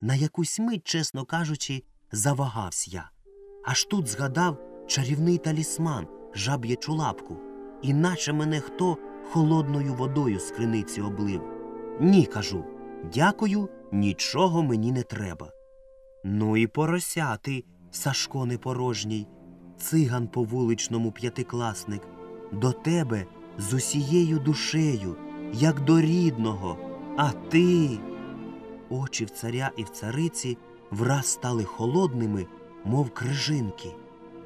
На якусь мить, чесно кажучи, завагався я. Аж тут згадав чарівний талісман, жаб'ячу лапку, іначе мене хто холодною водою з криниці облив. Ні, кажу, дякую, нічого мені не треба. Ну і поросяти, Сашко непорожній, циган по вуличному п'ятикласник, до тебе з усією душею, як до рідного, а ти. Очі в царя і в цариці враз стали холодними, мов крижинки,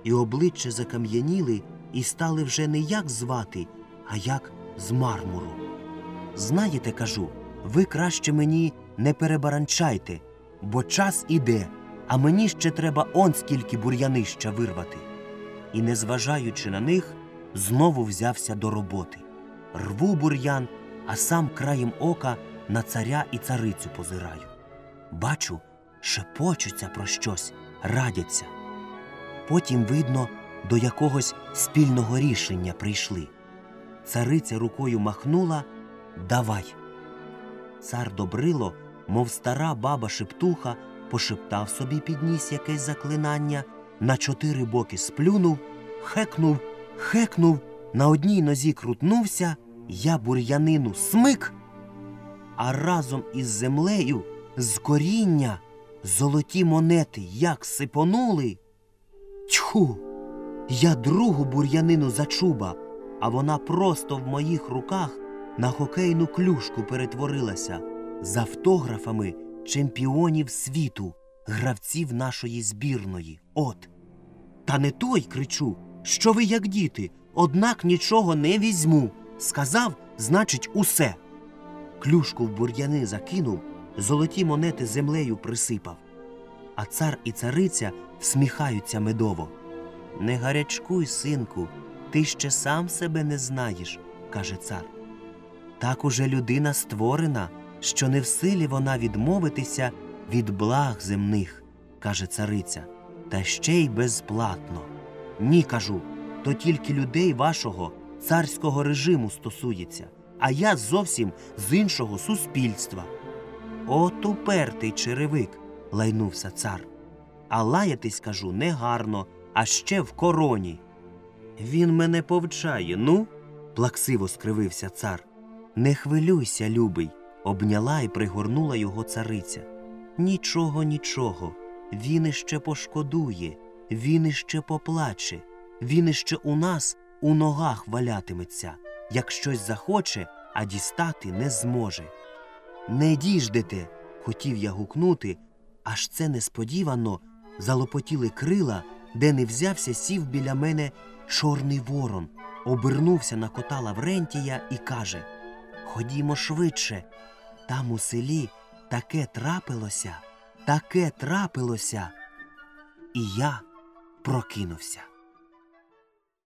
і обличчя закам'яніли і стали вже не як звати, а як з мармуру. Знаєте, кажу, ви краще мені не перебаранчайте, бо час іде, а мені ще треба он скільки бур'янища вирвати. І, незважаючи на них, знову взявся до роботи. Рву бур'ян, а сам краєм ока на царя і царицю позираю. Бачу, шепочуться про щось, радяться. Потім, видно, до якогось спільного рішення прийшли. Цариця рукою махнула Давай. Цар Добрило, мов стара баба шептуха, пошептав собі під ніс якесь заклинання, на чотири боки сплюнув, хекнув, хекнув, на одній нозі крутнувся, я бур'янину смик, а разом із землею з коріння золоті монети як сипонули. Тьху! Я другу бур'янину зачуба, а вона просто в моїх руках на хокейну клюшку перетворилася з автографами чемпіонів світу, гравців нашої збірної. От. Та не той кричу, що ви як діти, однак нічого не візьму. Сказав, значить, усе. Клюшку в бур'яни закинув, золоті монети землею присипав. А цар і цариця всміхаються медово. Не гарячкуй, синку, ти ще сам себе не знаєш, каже цар. Так уже людина створена, що не в силі вона відмовитися від благ земних, каже цариця, та ще й безплатно. Ні, кажу, то тільки людей вашого царського режиму стосується, а я зовсім з іншого суспільства. От упертий черевик, лайнувся цар. А лаятись, кажу, негарно, а ще в короні. Він мене повчає, ну, плаксиво скривився цар. Не хвилюйся, любий, обняла і пригорнула його цариця. Нічого, нічого, він іще пошкодує, він іще поплаче, він іще у нас у ногах валятиметься, як щось захоче, а дістати не зможе. Не діждете, хотів я гукнути, аж це несподівано залопотіли крила, де не взявся, сів біля мене чорний ворон, обернувся на кота Лаврентія і каже Ходімо швидше, там у селі таке трапилося, таке трапилося. І я прокинувся.